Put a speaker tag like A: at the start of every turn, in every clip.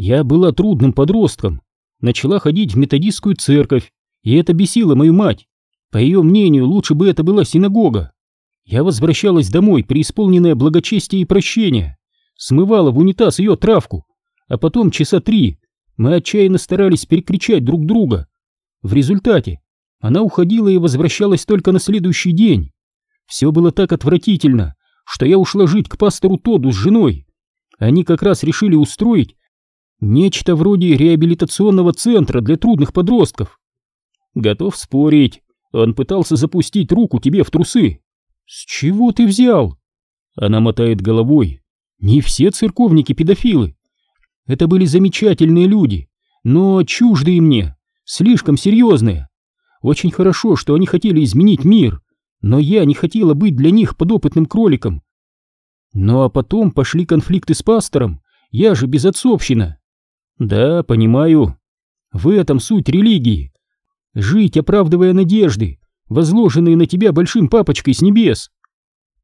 A: Я была трудным подростком, начала ходить в методистскую церковь, и это бесило мою мать. По ее мнению, лучше бы это была синагога. Я возвращалась домой, преисполненная благочестия и прощения, смывала в унитаз ее травку, а потом часа три мы отчаянно старались перекричать друг друга. В результате она уходила и возвращалась только на следующий день. Все было так отвратительно, что я ушла жить к пастору Тоду с женой. Они как раз решили устроить нечто вроде реабилитационного центра для трудных подростков. Готов спорить, он пытался запустить руку тебе в трусы. С чего ты взял? Она мотает головой. Не все церковники педофилы. Это были замечательные люди, но чуждые мне, слишком серьезные. Очень хорошо, что они хотели изменить мир, но я не хотела быть для них подопытным кроликом. Ну а потом пошли конфликты с пастором, я же безотцовщина. Да, понимаю. В этом суть религии. Жить, оправдывая надежды, возложенные на тебя большим папочкой с небес.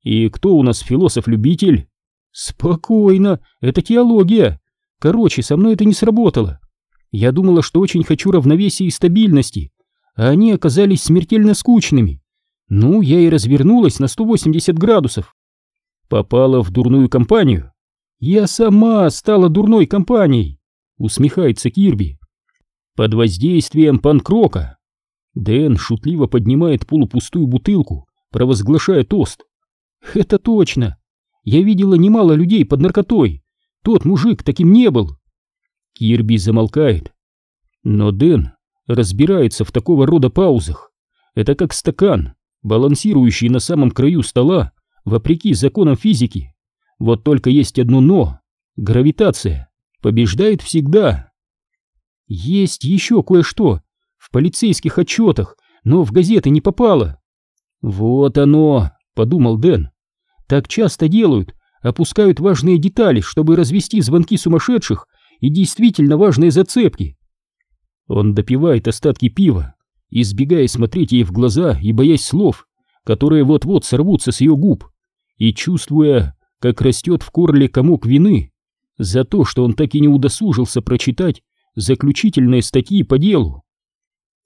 A: И кто у нас философ-любитель? Спокойно, это теология. Короче, со мной это не сработало. Я думала, что очень хочу равновесия и стабильности, а они оказались смертельно скучными. Ну, я и развернулась на 180 градусов. Попала в дурную компанию. Я сама стала дурной компанией, усмехается Кирби. Под воздействием панкрока. Дэн шутливо поднимает полупустую бутылку, провозглашая тост. Это точно. Я видела немало людей под наркотой. Тот мужик таким не был. Кирби замолкает. Но Дэн разбирается в такого рода паузах. Это как стакан, балансирующий на самом краю стола, вопреки законам физики. Вот только есть одно «но». Гравитация побеждает всегда. Есть еще кое-что в полицейских отчетах, но в газеты не попало. Вот оно, подумал Дэн. Так часто делают, опускают важные детали, чтобы развести звонки сумасшедших и действительно важные зацепки. Он допивает остатки пива, избегая смотреть ей в глаза и боясь слов, которые вот-вот сорвутся с ее губ, и чувствуя, как растет в корле комок вины за то, что он так и не удосужился прочитать заключительные статьи по делу.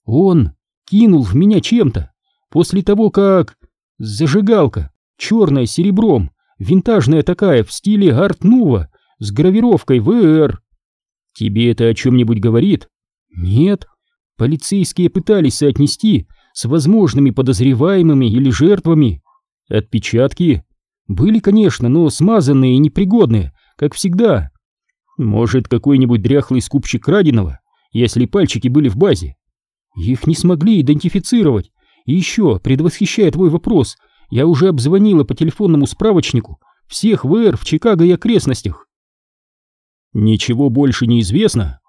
A: Он кинул в меня чем-то после того, как... Зажигалка, черная с серебром, винтажная такая, в стиле арт-нува, с гравировкой ВР. Тебе это о чем-нибудь говорит? Нет. Полицейские пытались соотнести с возможными подозреваемыми или жертвами. Отпечатки были, конечно, но смазанные и непригодные, как всегда. Может, какой-нибудь дряхлый скупщик краденого, если пальчики были в базе. Их не смогли идентифицировать. И еще, предвосхищая твой вопрос, я уже обзвонила по телефонному справочнику всех ВР в Чикаго и окрестностях. Ничего больше не известно.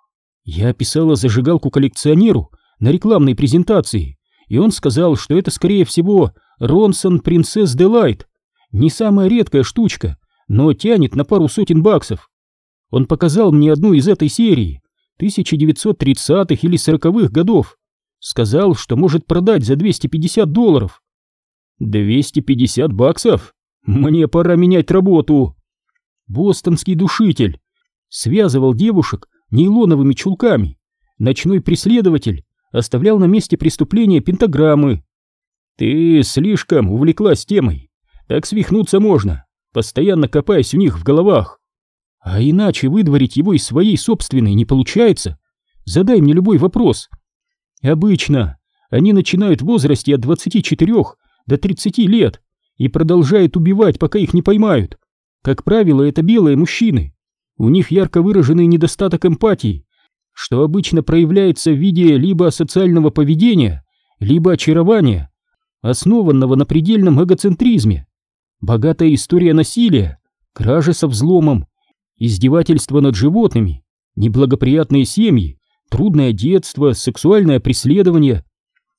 A: Я описала зажигалку коллекционеру на рекламной презентации, и он сказал, что это, скорее всего, Ронсон Принцесс Делайт. Не самая редкая штучка, но тянет на пару сотен баксов. Он показал мне одну из этой серии, 1930-х или 40-х годов. Сказал, что может продать за 250 долларов. 250 баксов? Мне пора менять работу. Бостонский душитель связывал девушек нейлоновыми чулками. Ночной преследователь оставлял на месте преступления пентаграммы. Ты слишком увлеклась темой. Так свихнуться можно, постоянно копаясь у них в головах. А иначе выдворить его из своей собственной не получается. Задай мне любой вопрос. Обычно они начинают в возрасте от 24 до 30 лет и продолжают убивать, пока их не поймают. Как правило, это белые мужчины. У них ярко выраженный недостаток эмпатии, что обычно проявляется в виде либо социального поведения, либо очарования, основанного на предельном эгоцентризме. Богатая история насилия, кражи со взломом, издевательства над животными, неблагоприятные семьи, трудное детство, сексуальное преследование.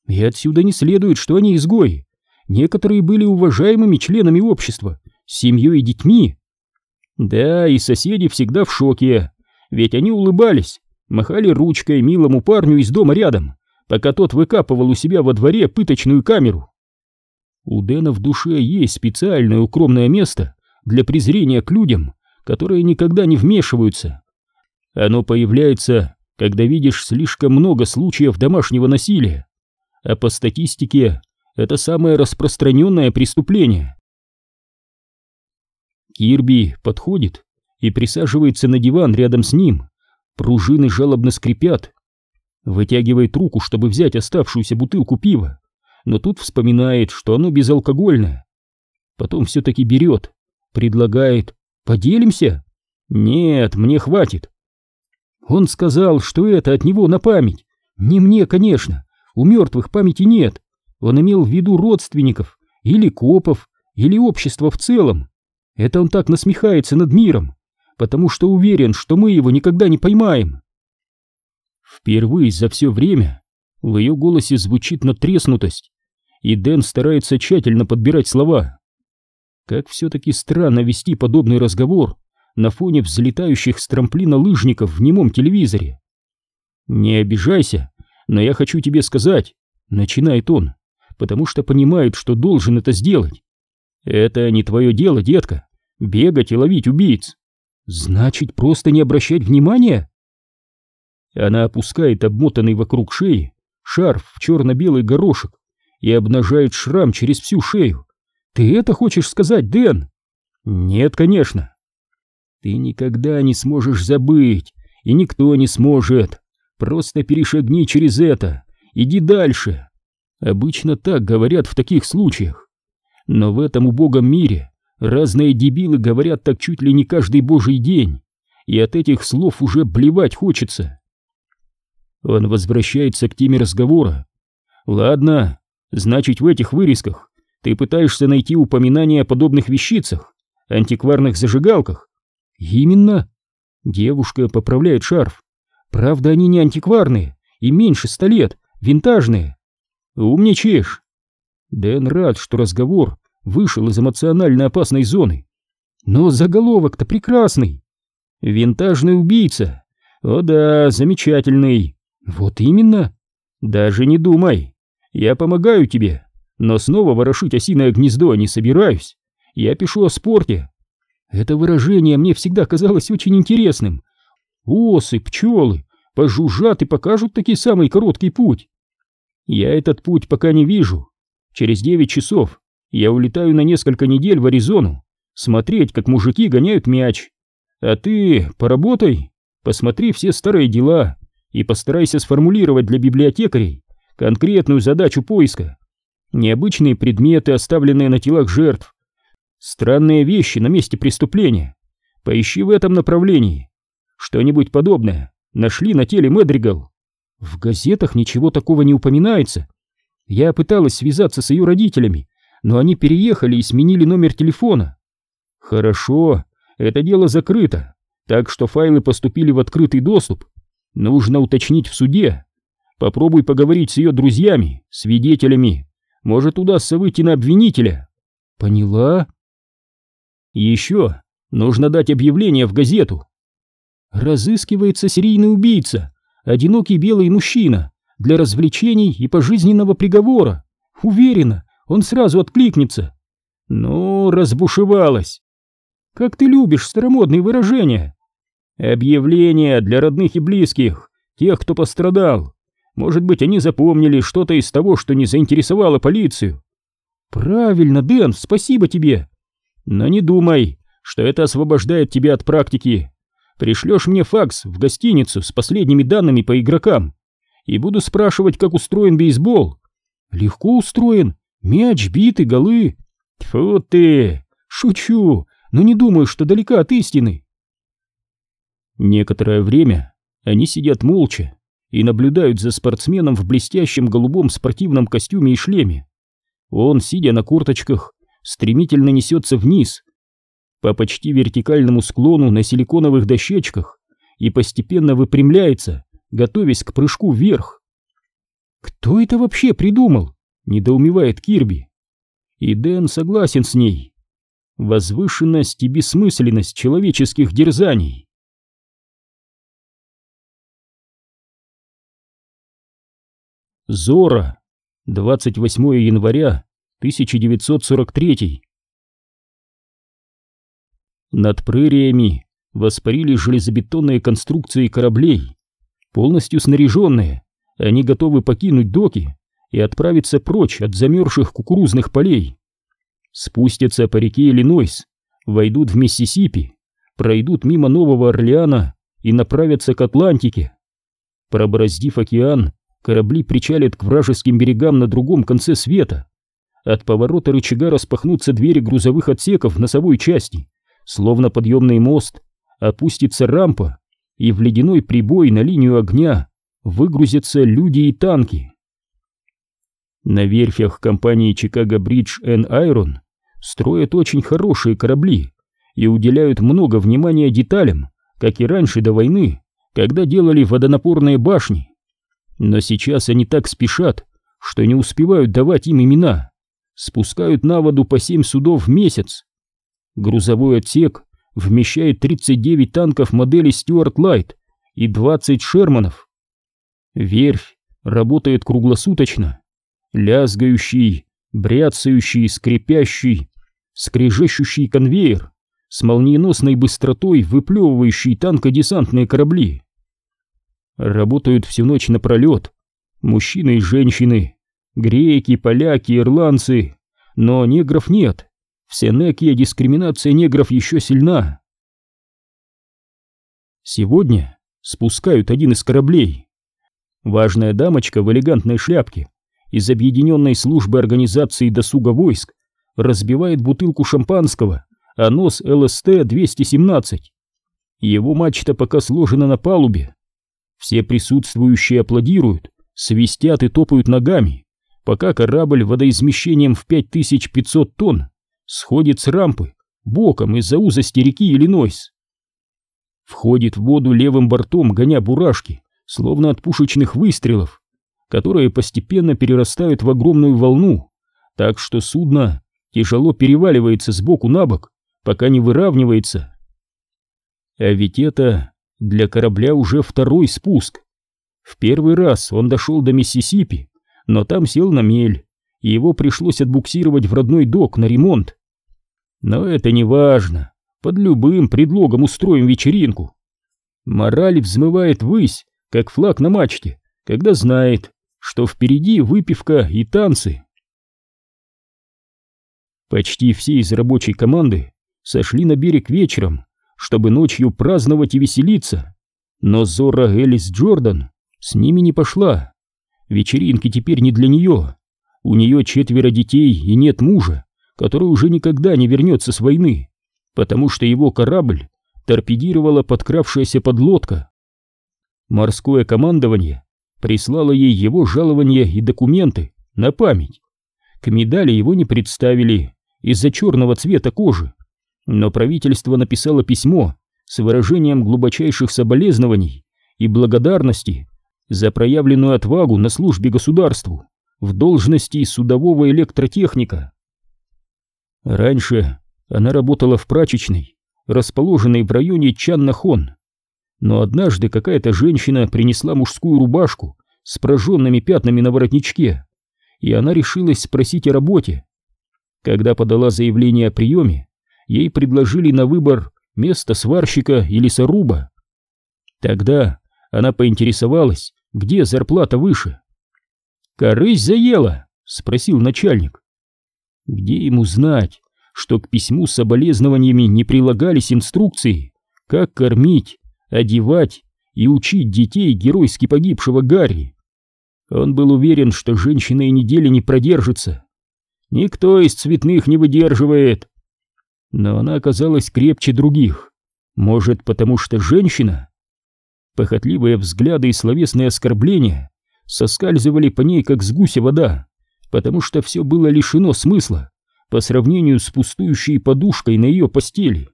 A: И отсюда не следует, что они изгои. Некоторые были уважаемыми членами общества, семьей и детьми. Да, и соседи всегда в шоке, ведь они улыбались, махали ручкой милому парню из дома рядом, пока тот выкапывал у себя во дворе пыточную камеру. У Дэна в душе есть специальное укромное место для презрения к людям, которые никогда не вмешиваются. Оно появляется, когда видишь слишком много случаев домашнего насилия, а по статистике это самое распространенное преступление. Кирби подходит и присаживается на диван рядом с ним. Пружины жалобно скрипят. Вытягивает руку, чтобы взять оставшуюся бутылку пива, но тут вспоминает, что оно безалкогольное. Потом все-таки берет, предлагает «Поделимся?» «Нет, мне хватит». Он сказал, что это от него на память. Не мне, конечно, у мертвых памяти нет. Он имел в виду родственников, или копов, или общество в целом. Это он так насмехается над миром, потому что уверен, что мы его никогда не поймаем. Впервые за все время в ее голосе звучит натреснутость, и Дэн старается тщательно подбирать слова. Как все-таки странно вести подобный разговор на фоне взлетающих с трамплина лыжников в немом телевизоре. «Не обижайся, но я хочу тебе сказать», — начинает он, потому что понимает, что должен это сделать. «Это не твое дело, детка, бегать и ловить убийц. Значит, просто не обращать внимания?» Она опускает обмотанный вокруг шеи шарф в черно-белый горошек и обнажает шрам через всю шею. «Ты это хочешь сказать, Дэн?» «Нет, конечно. Ты никогда не сможешь забыть, и никто не сможет. Просто перешагни через это, иди дальше. Обычно так говорят в таких случаях. Но в этом убогом мире разные дебилы говорят так чуть ли не каждый божий день, и от этих слов уже блевать хочется. Он возвращается к теме разговора. Ладно, значит в этих вырезках ты пытаешься найти упоминания о подобных вещицах, антикварных зажигалках, «Именно!» Девушка поправляет шарф. «Правда, они не антикварные и меньше ста лет, винтажные». «Умничаешь!» Дэн рад, что разговор вышел из эмоционально опасной зоны. «Но заголовок-то прекрасный!» «Винтажный убийца!» «О да, замечательный!» «Вот именно!» «Даже не думай! Я помогаю тебе, но снова ворошить осиное гнездо не собираюсь. Я пишу о спорте, это выражение мне всегда казалось очень интересным. Осы, пчелы, пожужжат и покажут таки самый короткий путь. Я этот путь пока не вижу. Через девять часов я улетаю на несколько недель в Аризону смотреть, как мужики гоняют мяч. А ты поработай, посмотри все старые дела и постарайся сформулировать для библиотекарей конкретную задачу поиска. Необычные предметы, оставленные на телах жертв, Странные вещи на месте преступления. Поищи в этом направлении. Что-нибудь подобное нашли на теле Мэдригал. В газетах ничего такого не упоминается. Я пыталась связаться с ее родителями, но они переехали и сменили номер телефона. Хорошо, это дело закрыто, так что файлы поступили в открытый доступ. Нужно уточнить в суде. Попробуй поговорить с ее друзьями, свидетелями. Может, удастся выйти на обвинителя. Поняла? еще нужно дать объявление в газету. Разыскивается серийный убийца, одинокий белый мужчина, для развлечений и пожизненного приговора. Уверена, он сразу откликнется. Ну, разбушевалась. Как ты любишь старомодные выражения. Объявление для родных и близких, тех, кто пострадал. Может быть, они запомнили что-то из того, что не заинтересовало полицию. Правильно, Дэн, спасибо тебе. Но не думай, что это освобождает тебя от практики. Пришлешь мне факс в гостиницу с последними данными по игрокам и буду спрашивать, как устроен бейсбол. Легко устроен, мяч, биты, голы. Тьфу ты, шучу, но не думаю, что далека от истины. Некоторое время они сидят молча и наблюдают за спортсменом в блестящем голубом спортивном костюме и шлеме. Он, сидя на курточках, стремительно несется вниз по почти вертикальному склону на силиконовых дощечках и постепенно выпрямляется, готовясь к прыжку вверх. «Кто это вообще придумал?» — недоумевает Кирби. И Дэн согласен с ней. Возвышенность и бессмысленность человеческих дерзаний. Зора. 28 января 1943. Над прериями воспарили железобетонные конструкции кораблей. Полностью снаряженные, они готовы покинуть доки и отправиться прочь от замерзших кукурузных полей. Спустятся по реке Иллинойс, войдут в Миссисипи, пройдут мимо Нового Орлеана и направятся к Атлантике. Пробороздив океан, корабли причалят к вражеским берегам на другом конце света. От поворота рычага распахнутся двери грузовых отсеков в носовой части, словно подъемный мост, опустится рампа, и в ледяной прибой на линию огня выгрузятся люди и танки. На верфях компании Chicago Bridge and Iron строят очень хорошие корабли и уделяют много внимания деталям, как и раньше до войны, когда делали водонапорные башни. Но сейчас они так спешат, что не успевают давать им имена. Спускают на воду по семь судов в месяц. Грузовой отсек вмещает 39 танков модели Стюарт Лайт и 20 Шерманов. Верфь работает круглосуточно. Лязгающий, бряцающий, скрипящий, скрежещущий конвейер с молниеносной быстротой выплевывающий танкодесантные корабли. Работают всю ночь напролет. Мужчины и женщины, греки, поляки, ирландцы. Но негров нет. В Сенеке дискриминация негров еще сильна. Сегодня спускают один из кораблей. Важная дамочка в элегантной шляпке из Объединенной службы организации досуга войск разбивает бутылку шампанского, а нос ЛСТ-217. Его мачта пока сложена на палубе, все присутствующие аплодируют, свистят и топают ногами, пока корабль водоизмещением в 5500 тонн сходит с рампы боком из-за узости реки Иллинойс. Входит в воду левым бортом, гоня бурашки, словно от пушечных выстрелов, которые постепенно перерастают в огромную волну, так что судно тяжело переваливается с боку на бок, пока не выравнивается. А ведь это для корабля уже второй спуск. В первый раз он дошел до Миссисипи, но там сел на мель, и его пришлось отбуксировать в родной док на ремонт. Но это не важно, под любым предлогом устроим вечеринку. Мораль взмывает ввысь, как флаг на мачте, когда знает, что впереди выпивка и танцы. Почти все из рабочей команды сошли на берег вечером, чтобы ночью праздновать и веселиться. Но Зора Элис Джордан с ними не пошла. Вечеринки теперь не для нее. У нее четверо детей и нет мужа, который уже никогда не вернется с войны, потому что его корабль торпедировала подкравшаяся подлодка. Морское командование прислало ей его жалования и документы на память. К медали его не представили из-за черного цвета кожи, но правительство написало письмо с выражением глубочайших соболезнований и благодарности за проявленную отвагу на службе государству в должности судового электротехника. Раньше она работала в прачечной, расположенной в районе Чаннахон, но однажды какая-то женщина принесла мужскую рубашку с прожженными пятнами на воротничке, и она решилась спросить о работе. Когда подала заявление о приеме, ей предложили на выбор место сварщика или лесоруба. Тогда она поинтересовалась, где зарплата выше. «Корысь заела?» — спросил начальник. Где ему знать, что к письму с соболезнованиями не прилагались инструкции, как кормить, одевать и учить детей геройски погибшего Гарри? Он был уверен, что женщина и недели не продержится. Никто из цветных не выдерживает, но она оказалась крепче других. Может, потому что женщина? Похотливые взгляды и словесные оскорбления соскальзывали по ней, как с гуся вода, потому что все было лишено смысла по сравнению с пустующей подушкой на ее постели.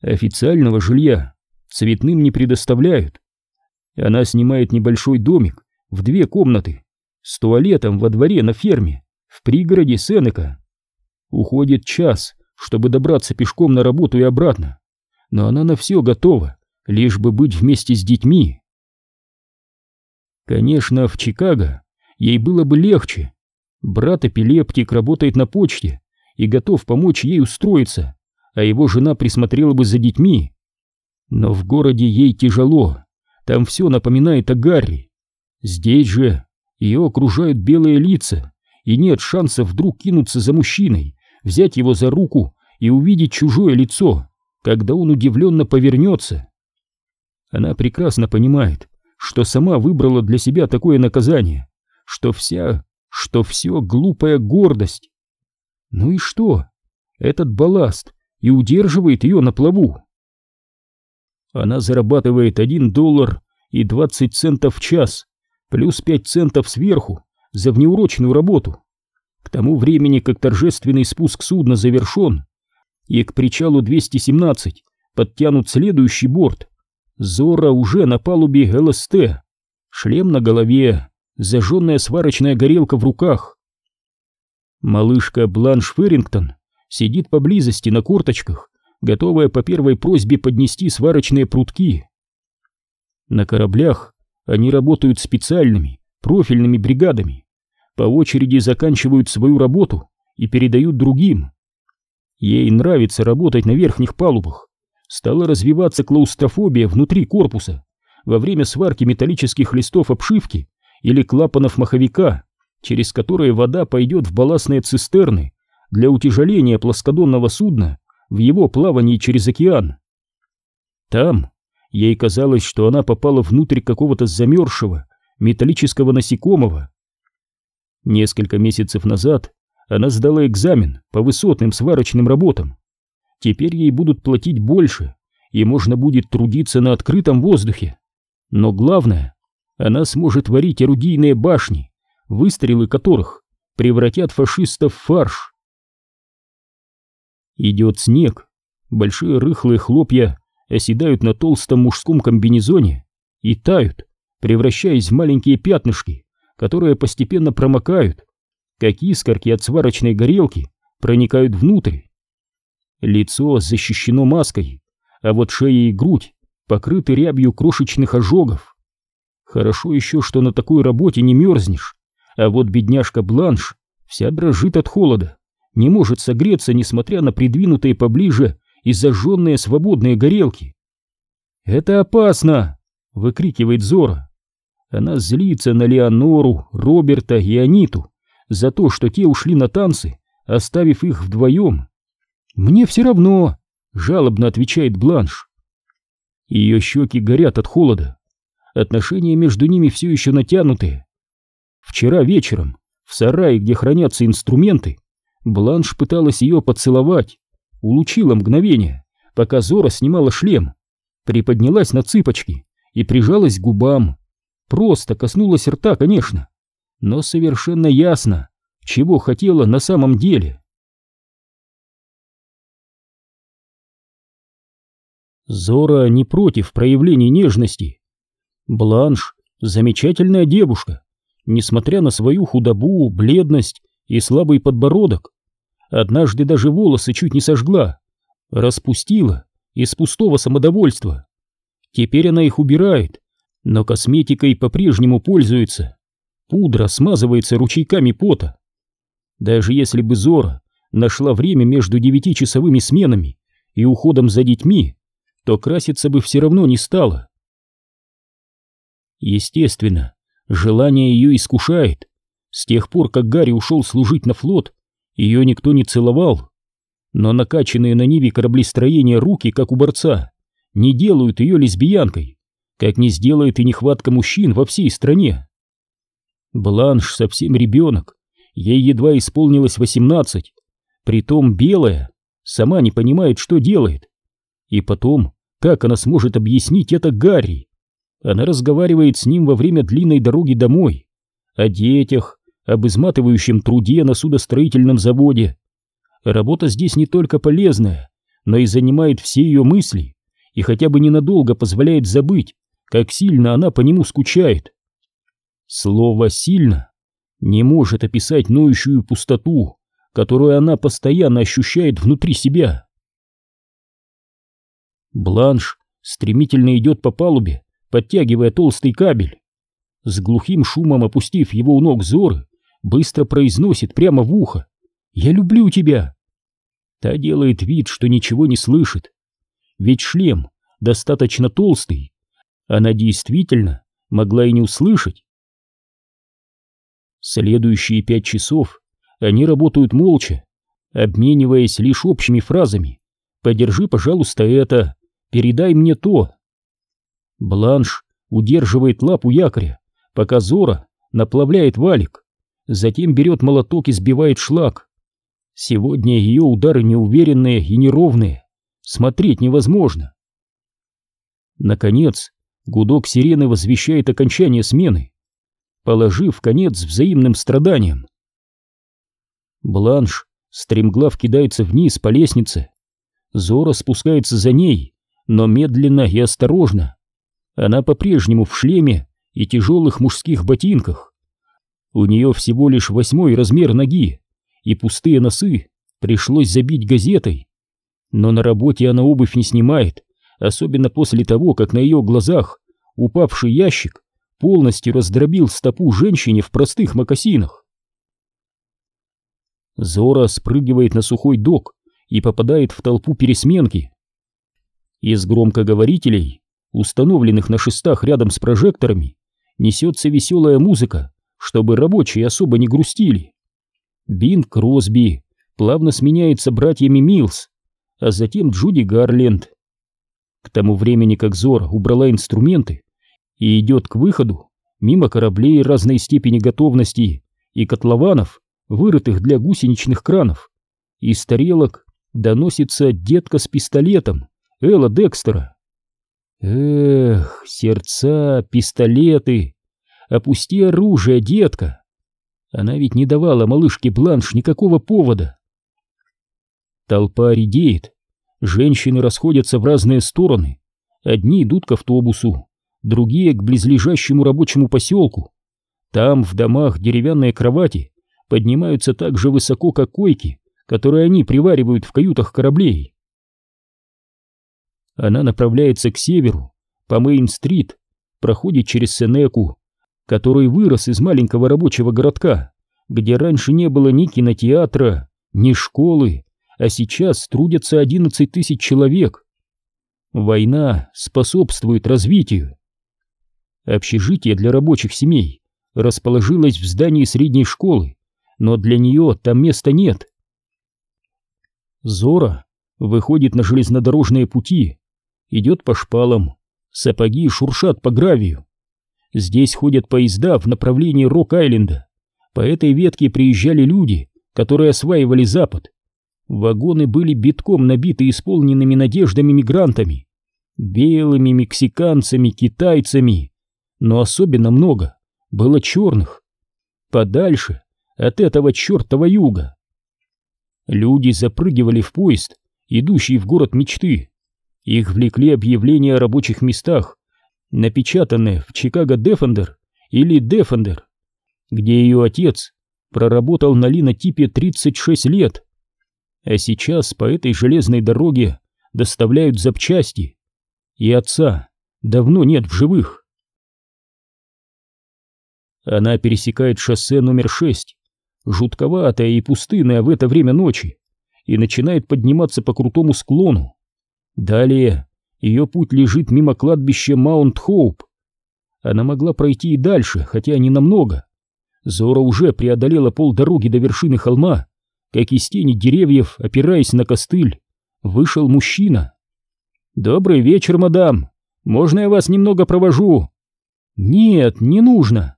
A: Официального жилья цветным не предоставляют. Она снимает небольшой домик в две комнаты с туалетом во дворе на ферме в пригороде Сенека. Уходит час, чтобы добраться пешком на работу и обратно. Но она на все готова, лишь бы быть вместе с детьми. Конечно, в Чикаго ей было бы легче. Брат-эпилептик работает на почте и готов помочь ей устроиться, а его жена присмотрела бы за детьми. Но в городе ей тяжело, там все напоминает о Гарри. Здесь же ее окружают белые лица, и нет шанса вдруг кинуться за мужчиной, взять его за руку и увидеть чужое лицо, когда он удивленно повернется. Она прекрасно понимает, что сама выбрала для себя такое наказание, что вся, что все глупая гордость. Ну и что? Этот балласт и удерживает ее на плаву. Она зарабатывает 1 доллар и 20 центов в час, плюс 5 центов сверху за внеурочную работу. К тому времени, как торжественный спуск судна завершен, и к причалу 217 подтянут следующий борт, Зора уже на палубе ЛСТ, шлем на голове, зажженная сварочная горелка в руках. Малышка Бланш Феррингтон сидит поблизости на корточках, готовая по первой просьбе поднести сварочные прутки. На кораблях они работают специальными, профильными бригадами, по очереди заканчивают свою работу и передают другим. Ей нравится работать на верхних палубах, стала развиваться клаустрофобия внутри корпуса во время сварки металлических листов обшивки или клапанов маховика, через которые вода пойдет в балластные цистерны для утяжеления плоскодонного судна в его плавании через океан. Там ей казалось, что она попала внутрь какого-то замерзшего металлического насекомого. Несколько месяцев назад она сдала экзамен по высотным сварочным работам Теперь ей будут платить больше, и можно будет трудиться на открытом воздухе. Но главное, она сможет варить орудийные башни, выстрелы которых превратят фашистов в фарш. Идет снег, большие рыхлые хлопья оседают на толстом мужском комбинезоне и тают, превращаясь в маленькие пятнышки, которые постепенно промокают, как искорки от сварочной горелки проникают внутрь. Лицо защищено маской, а вот шея и грудь покрыты рябью крошечных ожогов. Хорошо еще, что на такой работе не мерзнешь, а вот бедняжка Бланш вся дрожит от холода, не может согреться, несмотря на придвинутые поближе и зажженные свободные горелки. «Это опасно!» — выкрикивает Зора. Она злится на Леонору, Роберта и Аниту за то, что те ушли на танцы, оставив их вдвоем. «Мне все равно», — жалобно отвечает Бланш. Ее щеки горят от холода. Отношения между ними все еще натянутые. Вчера вечером, в сарае, где хранятся инструменты, Бланш пыталась ее поцеловать, улучила мгновение, пока Зора снимала шлем, приподнялась на цыпочки и прижалась к губам. Просто коснулась рта, конечно, но совершенно ясно, чего хотела на самом деле. Зора не против проявлений нежности. Бланш — замечательная девушка, несмотря на свою худобу, бледность и слабый подбородок. Однажды даже волосы чуть не сожгла, распустила из пустого самодовольства. Теперь она их убирает, но косметикой по-прежнему пользуется. Пудра смазывается ручейками пота. Даже если бы Зора нашла время между девятичасовыми сменами и уходом за детьми, то краситься бы все равно не стало. Естественно, желание ее искушает. С тех пор, как Гарри ушел служить на флот, ее никто не целовал. Но накачанные на Ниве кораблестроения руки, как у борца, не делают ее лесбиянкой, как не сделает и нехватка мужчин во всей стране. Бланш совсем ребенок, ей едва исполнилось восемнадцать, притом белая, сама не понимает, что делает. И потом, как она сможет объяснить это Гарри? Она разговаривает с ним во время длинной дороги домой, о детях, об изматывающем труде на судостроительном заводе. Работа здесь не только полезная, но и занимает все ее мысли и хотя бы ненадолго позволяет забыть, как сильно она по нему скучает. Слово «сильно» не может описать ноющую пустоту, которую она постоянно ощущает внутри себя. Бланш стремительно идет по палубе, подтягивая толстый кабель. С глухим шумом опустив его у ног Зоры, быстро произносит прямо в ухо. «Я люблю тебя!» Та делает вид, что ничего не слышит. Ведь шлем достаточно толстый. Она действительно могла и не услышать. Следующие пять часов они работают молча, обмениваясь лишь общими фразами. «Подержи, пожалуйста, это», «Передай мне то». Бланш удерживает лапу якоря, пока Зора наплавляет валик, затем берет молоток и сбивает шлак. Сегодня ее удары неуверенные и неровные, смотреть невозможно. Наконец, гудок сирены возвещает окончание смены, положив конец взаимным страданиям. Бланш стремглав кидается вниз по лестнице. Зора спускается за ней, но медленно и осторожно. Она по-прежнему в шлеме и тяжелых мужских ботинках. У нее всего лишь восьмой размер ноги, и пустые носы пришлось забить газетой. Но на работе она обувь не снимает, особенно после того, как на ее глазах упавший ящик полностью раздробил стопу женщине в простых мокасинах. Зора спрыгивает на сухой док и попадает в толпу пересменки. Из громкоговорителей, установленных на шестах рядом с прожекторами, несется веселая музыка, чтобы рабочие особо не грустили. Бин Кросби плавно сменяется братьями Милс, а затем Джуди Гарленд. К тому времени, как Зора убрала инструменты и идет к выходу, мимо кораблей разной степени готовности и котлованов, вырытых для гусеничных кранов, из тарелок доносится детка с пистолетом, Элла Декстера. Эх, сердца, пистолеты. Опусти оружие, детка. Она ведь не давала малышке Бланш никакого повода. Толпа редеет. Женщины расходятся в разные стороны. Одни идут к автобусу, другие к близлежащему рабочему поселку. Там, в домах, деревянные кровати поднимаются так же высоко, как койки, которые они приваривают в каютах кораблей. Она направляется к северу, по Мейн-стрит, проходит через Сенеку, который вырос из маленького рабочего городка, где раньше не было ни кинотеатра, ни школы, а сейчас трудятся 11 тысяч человек. Война способствует развитию. Общежитие для рабочих семей расположилось в здании средней школы, но для нее там места нет. Зора выходит на железнодорожные пути, идет по шпалам, сапоги шуршат по гравию. Здесь ходят поезда в направлении Рок-Айленда. По этой ветке приезжали люди, которые осваивали Запад. Вагоны были битком набиты исполненными надеждами мигрантами. Белыми, мексиканцами, китайцами. Но особенно много было черных. Подальше от этого чертова юга. Люди запрыгивали в поезд, идущий в город мечты. Их влекли объявления о рабочих местах, напечатанные в Чикаго Дефендер или Дефендер, где ее отец проработал на линотипе 36 лет. А сейчас по этой железной дороге доставляют запчасти, и отца давно нет в живых. Она пересекает шоссе номер 6, жутковатое и пустынное в это время ночи, и начинает подниматься по крутому склону. Далее ее путь лежит мимо кладбища Маунт-Хоуп. Она могла пройти и дальше, хотя не намного. Зора уже преодолела полдороги до вершины холма, как из тени деревьев, опираясь на костыль, вышел мужчина. «Добрый вечер, мадам! Можно я вас немного провожу?» «Нет, не нужно!»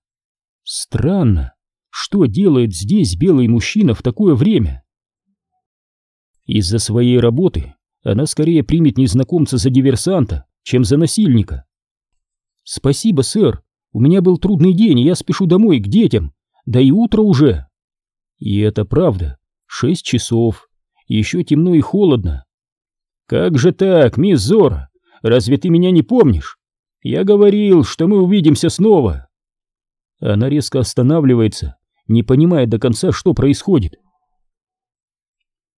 A: Странно, что делает здесь белый мужчина в такое время? Из-за своей работы она скорее примет незнакомца за диверсанта, чем за насильника. «Спасибо, сэр. У меня был трудный день, и я спешу домой, к детям. Да и утро уже». И это правда. Шесть часов. Еще темно и холодно. «Как же так, мисс Зора? Разве ты меня не помнишь? Я говорил, что мы увидимся снова». Она резко останавливается, не понимая до конца, что происходит.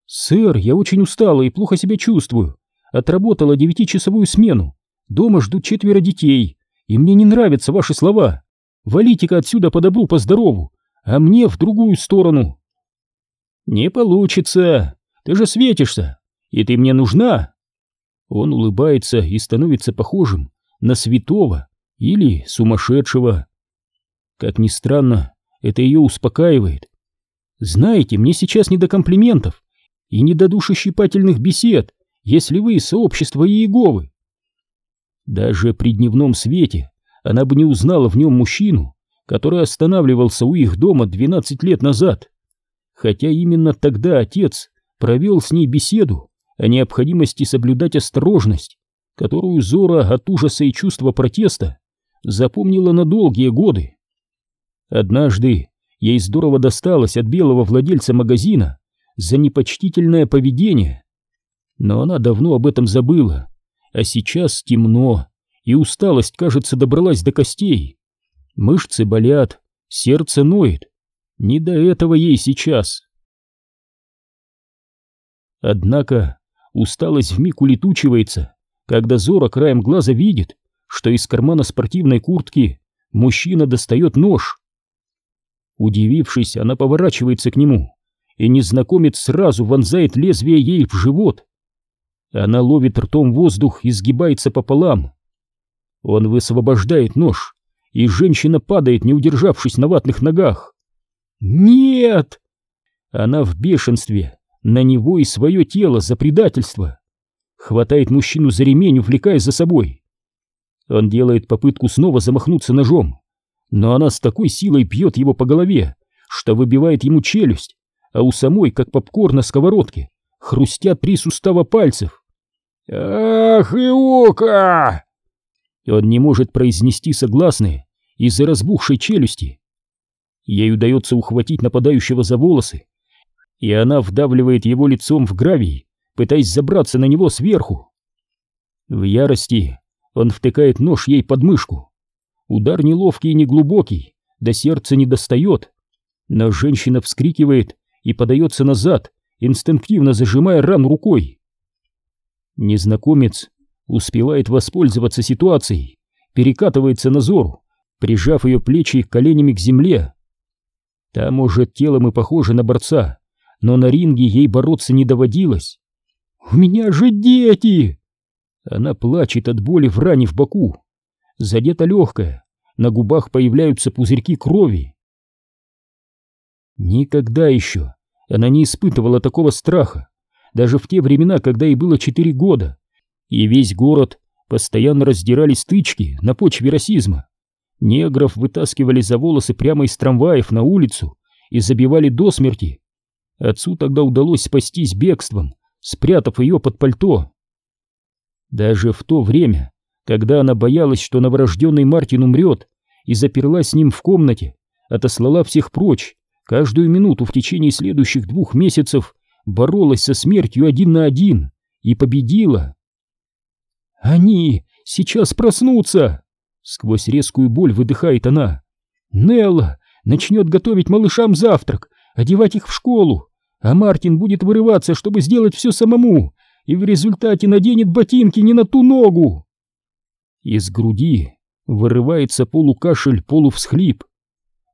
A: «Сэр, я очень устала и плохо себя чувствую. Отработала девятичасовую смену. Дома ждут четверо детей, и мне не нравятся ваши слова. Валите-ка отсюда по добру, по здорову, а мне в другую сторону». «Не получится. Ты же светишься, и ты мне нужна!» Он улыбается и становится похожим на святого или сумасшедшего. Как ни странно, это ее успокаивает. Знаете, мне сейчас не до комплиментов и не до душещипательных бесед, если вы из сообщества Иеговы. Даже при дневном свете она бы не узнала в нем мужчину, который останавливался у их дома 12 лет назад, хотя именно тогда отец провел с ней беседу о необходимости соблюдать осторожность, которую Зора от ужаса и чувства протеста запомнила на долгие годы. Однажды ей здорово досталось от белого владельца магазина за непочтительное поведение, но она давно об этом забыла, а сейчас темно, и усталость, кажется, добралась до костей. Мышцы болят, сердце ноет. Не до этого ей сейчас. Однако усталость вмиг улетучивается, когда Зора краем глаза видит, что из кармана спортивной куртки мужчина достает нож. Удивившись, она поворачивается к нему, и незнакомец сразу вонзает лезвие ей в живот. Она ловит ртом воздух и сгибается пополам. Он высвобождает нож, и женщина падает, не удержавшись на ватных ногах. «Нет!» Она в бешенстве, на него и свое тело за предательство. Хватает мужчину за ремень, увлекая за собой. Он делает попытку снова замахнуться ножом, но она с такой силой бьет его по голове, что выбивает ему челюсть, а у самой, как попкорн на сковородке, хрустят три сустава пальцев. «Ах, и око!» Он не может произнести согласные из-за разбухшей челюсти. Ей удается ухватить нападающего за волосы, и она вдавливает его лицом в гравий, пытаясь забраться на него сверху. В ярости он втыкает нож ей под мышку. Удар неловкий и неглубокий, до сердца не достает, но женщина вскрикивает и подается назад, инстинктивно зажимая рану рукой. Незнакомец успевает воспользоваться ситуацией, перекатывается на Зору, прижав ее плечи коленями к земле. Та, может, телом и похожа на борца, но на ринге ей бороться не доводилось. «У меня же дети!» Она плачет от боли в ране в боку. Задета легкая, на губах появляются пузырьки крови. Никогда еще она не испытывала такого страха, даже в те времена, когда ей было четыре года, и весь город постоянно раздирали стычки на почве расизма. Негров вытаскивали за волосы прямо из трамваев на улицу и забивали до смерти. Отцу тогда удалось спастись бегством, спрятав ее под пальто. Даже в то время, когда она боялась, что новорожденный Мартин умрет, и заперлась с ним в комнате, отослала всех прочь, каждую минуту в течение следующих двух месяцев боролась со смертью один на один и победила. «Они сейчас проснутся!» Сквозь резкую боль выдыхает она. «Нелла начнет готовить малышам завтрак, одевать их в школу, а Мартин будет вырываться, чтобы сделать все самому, и в результате наденет ботинки не на ту ногу!» Из груди вырывается полукашель, полувсхлип.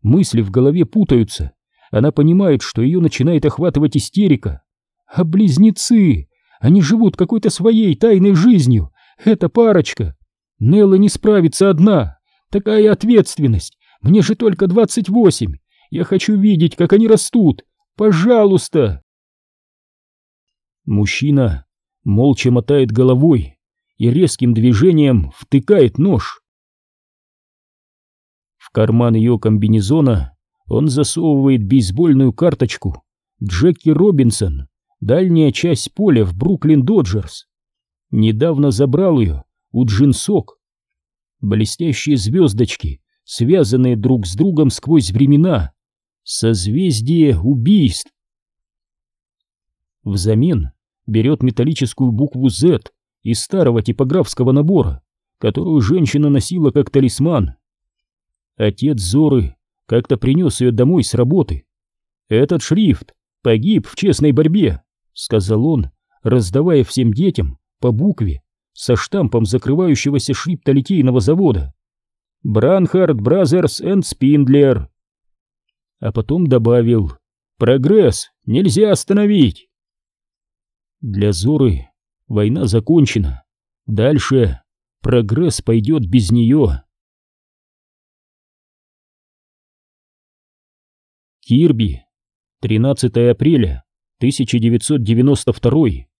A: Мысли в голове путаются. Она понимает, что ее начинает охватывать истерика. А близнецы, они живут какой-то своей тайной жизнью, эта парочка. Нелла не справится одна. Такая ответственность. Мне же только двадцать восемь. Я хочу видеть, как они растут. Пожалуйста. Мужчина молча мотает головой и резким движением втыкает нож. В карман ее комбинезона он засовывает бейсбольную карточку Джеки Робинсон, дальняя часть поля в Бруклин Доджерс. Недавно забрал ее у Джинсок. Блестящие звездочки, связанные друг с другом сквозь времена. Созвездие убийств. Взамен берет металлическую букву Z из старого типографского набора, которую женщина носила как талисман. Отец Зоры как-то принес ее домой с работы. «Этот шрифт погиб в честной борьбе», — сказал он, раздавая всем детям по букве со штампом закрывающегося шрифта литейного завода. «Barnhart Brothers and Spindler». А потом добавил «Прогресс нельзя остановить». Для Зоры война закончена. Дальше прогресс пойдет без нее. Кирби. 13 апреля 1992.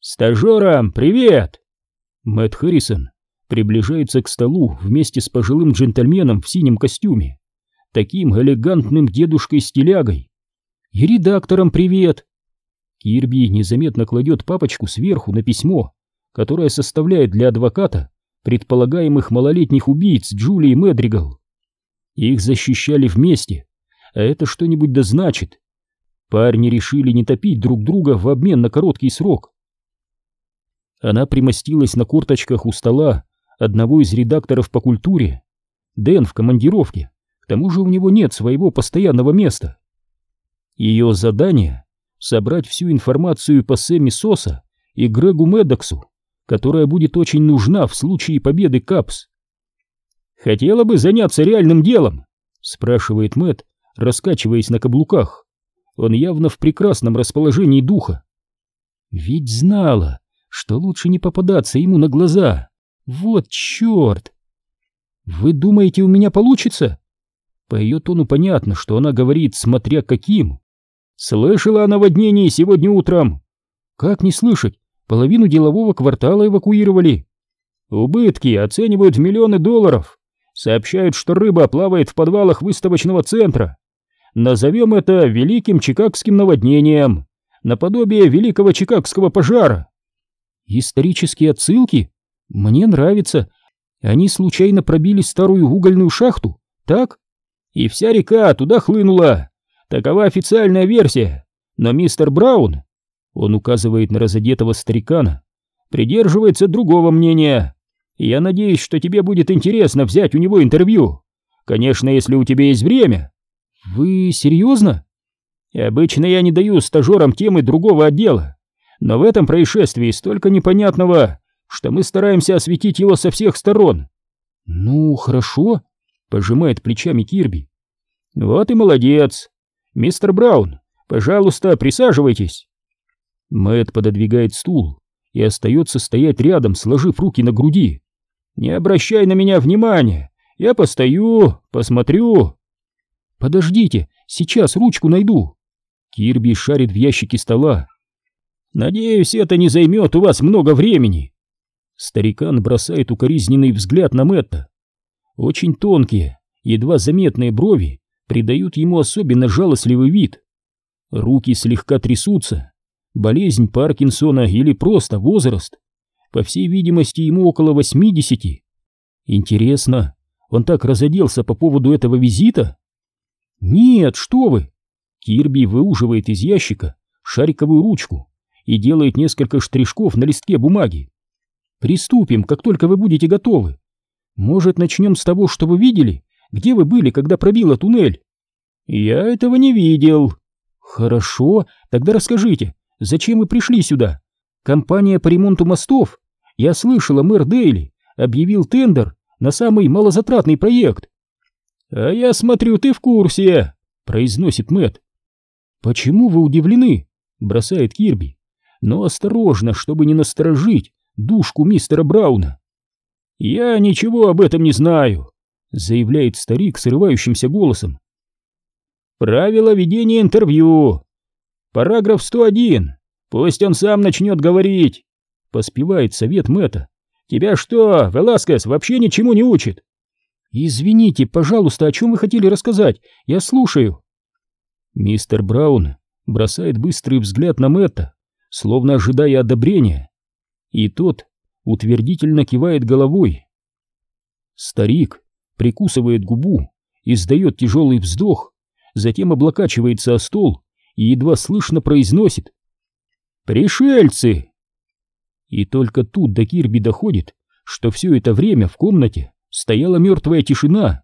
A: Стажерам, привет! Мэтт Харрисон приближается к столу вместе с пожилым джентльменом в синем костюме, таким элегантным дедушкой-стилягой. И редакторам привет! Кирби незаметно кладет папочку сверху на письмо, которое составляет для адвоката предполагаемых малолетних убийц Джулии Медригал. Их защищали вместе, а это что-нибудь да значит. Парни решили не топить друг друга в обмен на короткий срок. Она примостилась на курточках у стола одного из редакторов по культуре. Дэн в командировке, к тому же у него нет своего постоянного места. Ее задание — собрать всю информацию по Сэмми Соса и Грегу Медоксу, которая будет очень нужна в случае победы Капс. Хотела бы заняться реальным делом? спрашивает Мэт, раскачиваясь на каблуках. Он явно в прекрасном расположении духа. Ведь знала, что лучше не попадаться ему на глаза. Вот черт! Вы думаете, у меня получится? По ее тону понятно, что она говорит, смотря каким. Слышала о наводнении сегодня утром. Как не слышать? Половину делового квартала эвакуировали. Убытки оценивают в миллионы долларов. Сообщают, что рыба плавает в подвалах выставочного центра. Назовем это Великим Чикагским наводнением, наподобие Великого Чикагского пожара. Исторические отсылки? Мне нравится. Они случайно пробили старую угольную шахту, так? И вся река туда хлынула. Такова официальная версия. Но мистер Браун, он указывает на разодетого старикана, придерживается другого мнения. Я надеюсь, что тебе будет интересно взять у него интервью. Конечно, если у тебя есть время. Вы серьезно? Обычно я не даю стажерам темы другого отдела, но в этом происшествии столько непонятного, что мы стараемся осветить его со всех сторон. Ну, хорошо, пожимает плечами Кирби. Вот и молодец. Мистер Браун, пожалуйста, присаживайтесь. Мэт пододвигает стул и остается стоять рядом, сложив руки на груди. Не обращай на меня внимания. Я постою, посмотрю. Подождите, сейчас ручку найду. Кирби шарит в ящике стола. Надеюсь, это не займет у вас много времени. Старикан бросает укоризненный взгляд на Мэтта. Очень тонкие, едва заметные брови придают ему особенно жалостливый вид. Руки слегка трясутся. Болезнь Паркинсона или просто возраст. По всей видимости, ему около восьмидесяти. Интересно, он так разоделся по поводу этого визита? Нет, что вы! Кирби выуживает из ящика шариковую ручку и делает несколько штришков на листке бумаги. Приступим, как только вы будете готовы. Может, начнем с того, что вы видели? Где вы были, когда пробила туннель? Я этого не видел. Хорошо, тогда расскажите, зачем вы пришли сюда? Компания по ремонту мостов? Я слышала, мэр Дейли объявил тендер на самый малозатратный проект. А я смотрю, ты в курсе, произносит Мэт. Почему вы удивлены? бросает Кирби. Но осторожно, чтобы не насторожить душку мистера Брауна. Я ничего об этом не знаю, заявляет старик срывающимся голосом. Правила ведения интервью. Параграф 101. Пусть он сам начнет говорить. Поспевает совет Мэтта. Тебя что, Веласкес вообще ничему не учит? Извините, пожалуйста, о чем вы хотели рассказать? Я слушаю. Мистер Браун бросает быстрый взгляд на Мэтта, словно ожидая одобрения. И тот утвердительно кивает головой. Старик прикусывает губу, издает тяжелый вздох, затем облокачивается о стол и едва слышно произносит «Пришельцы!» И только тут до Кирби доходит, что все это время в комнате стояла мертвая тишина.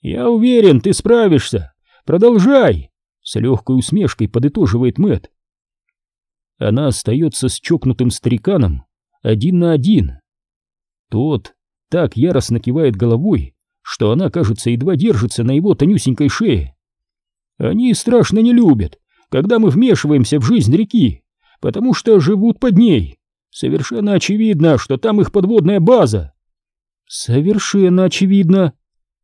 A: «Я уверен, ты справишься! Продолжай!» С легкой усмешкой подытоживает Мэт. Она остается с чокнутым стариканом один на один. Тот так яростно кивает головой, что она, кажется, едва держится на его тонюсенькой шее. Они страшно не любят, когда мы вмешиваемся в жизнь реки, потому что живут под ней. Совершенно очевидно, что там их подводная база. Совершенно очевидно.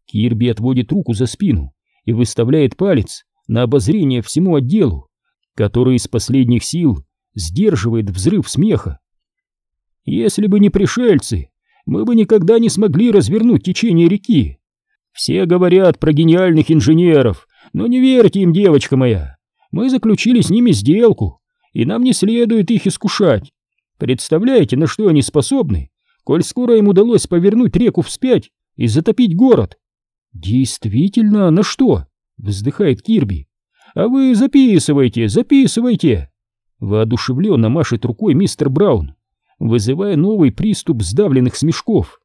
A: Кирби отводит руку за спину и выставляет палец на обозрение всему отделу, который из последних сил сдерживает взрыв смеха. Если бы не пришельцы, мы бы никогда не смогли развернуть течение реки. Все говорят про гениальных инженеров, но не верьте им, девочка моя. Мы заключили с ними сделку, и нам не следует их искушать. Представляете, на что они способны, коль скоро им удалось повернуть реку вспять и затопить город? Действительно, на что? Вздыхает Кирби. А вы записывайте, записывайте. Воодушевленно машет рукой мистер Браун, вызывая новый приступ сдавленных смешков.